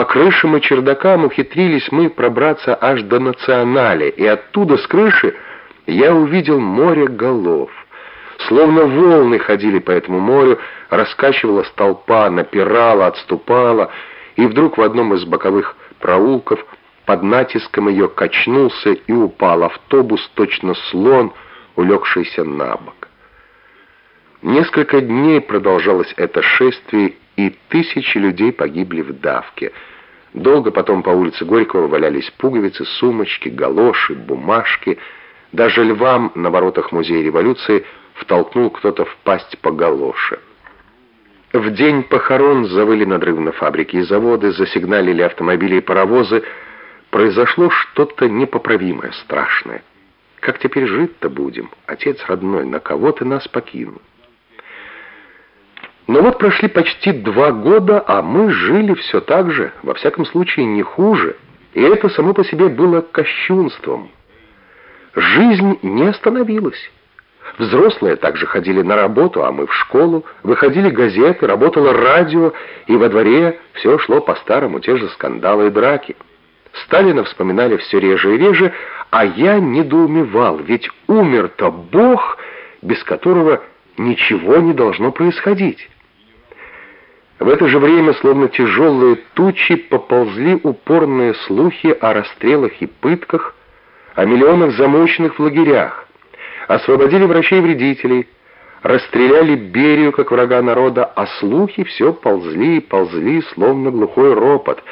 По крышам и чердакам ухитрились мы пробраться аж до национали, и оттуда с крыши я увидел море голов. Словно волны ходили по этому морю, раскачивалась толпа, напирала, отступала, и вдруг в одном из боковых проулков под натиском ее качнулся и упал автобус, точно слон, улегшийся на бок. Несколько дней продолжалось это шествие, и тысячи людей погибли в давке. Долго потом по улице Горького валялись пуговицы, сумочки, галоши, бумажки. Даже львам на воротах Музея революции втолкнул кто-то в пасть по галоше. В день похорон завыли надрывно фабрики и заводы, засигналили автомобили и паровозы. Произошло что-то непоправимое, страшное. Как теперь жить-то будем, отец родной, на кого ты нас покинул? Но вот прошли почти два года, а мы жили все так же, во всяком случае не хуже, и это само по себе было кощунством. Жизнь не остановилась. Взрослые также ходили на работу, а мы в школу, выходили газеты, работало радио, и во дворе все шло по-старому, те же скандалы и драки. Сталина вспоминали все реже и реже, а я недоумевал, ведь умер-то Бог, без которого ничего не должно происходить. В это же время, словно тяжелые тучи, поползли упорные слухи о расстрелах и пытках, о миллионах замученных в лагерях, освободили врачей-вредителей, расстреляли Берию как врага народа, а слухи все ползли и ползли, словно глухой ропот.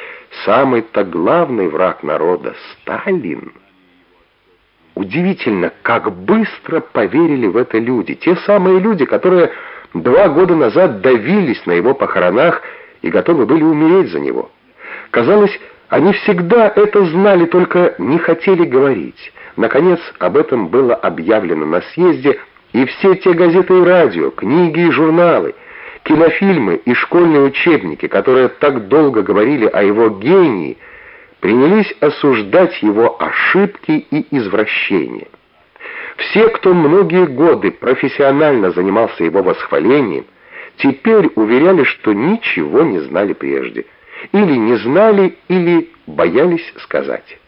Самый-то главный враг народа — Сталин. Удивительно, как быстро поверили в это люди. Те самые люди, которые два года назад давились на его похоронах и готовы были умереть за него. Казалось, они всегда это знали, только не хотели говорить. Наконец, об этом было объявлено на съезде, и все те газеты и радио, книги и журналы, кинофильмы и школьные учебники, которые так долго говорили о его гении, принялись осуждать его ошибки и извращения. Все, кто многие годы профессионально занимался его восхвалением, теперь уверяли, что ничего не знали прежде. Или не знали, или боялись сказать.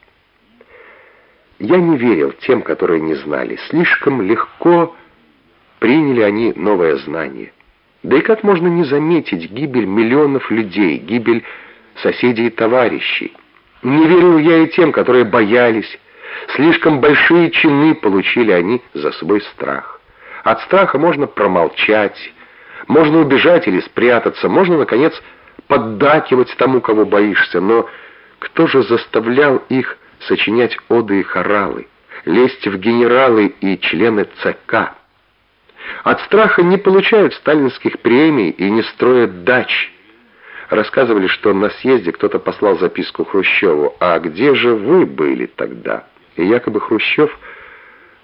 Я не верил тем, которые не знали. Слишком легко приняли они новое знание. Да и как можно не заметить гибель миллионов людей, гибель соседей и товарищей? Не верил я и тем, которые боялись, Слишком большие чины получили они за свой страх. От страха можно промолчать, можно убежать или спрятаться, можно, наконец, поддакивать тому, кого боишься, но кто же заставлял их сочинять оды и хоралы, лезть в генералы и члены ЦК? От страха не получают сталинских премий и не строят дач. Рассказывали, что на съезде кто-то послал записку Хрущеву, а где же вы были тогда? И якобы Хрущев,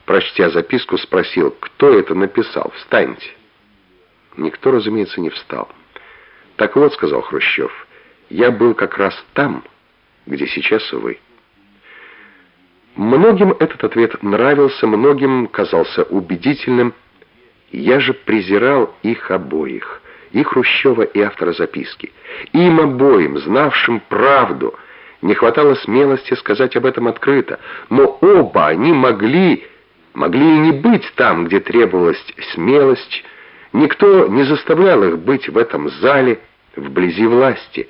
прочтя записку, спросил, кто это написал, встаньте. Никто, разумеется, не встал. «Так вот», — сказал Хрущев, — «я был как раз там, где сейчас вы». Многим этот ответ нравился, многим казался убедительным. Я же презирал их обоих, и Хрущева, и автора записки. Им обоим, знавшим правду — не хватало смелости сказать об этом открыто, но оба они могли, могли и не быть там, где требовалась смелость. Никто не заставлял их быть в этом зале, вблизи власти.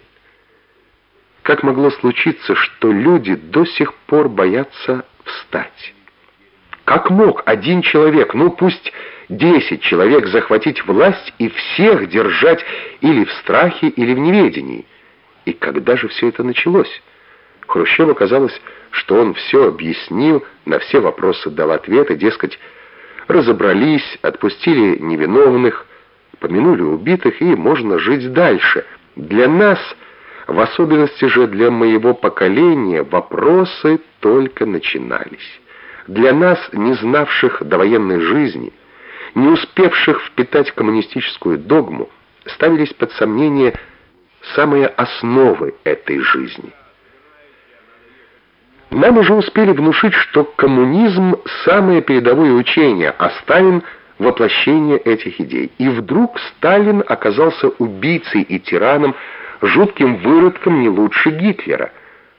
Как могло случиться, что люди до сих пор боятся встать? Как мог один человек, ну пусть десять человек, захватить власть и всех держать или в страхе, или в неведении? И когда же все это началось? Хрущеву казалось, что он все объяснил, на все вопросы дал ответы, дескать, разобрались, отпустили невиновных, помянули убитых, и можно жить дальше. Для нас, в особенности же для моего поколения, вопросы только начинались. Для нас, не знавших довоенной жизни, не успевших впитать коммунистическую догму, ставились под сомнение самые основы этой жизни. Нам уже успели внушить, что коммунизм — самое передовое учение, а Сталин — воплощение этих идей. И вдруг Сталин оказался убийцей и тираном, жутким выродком не лучше Гитлера —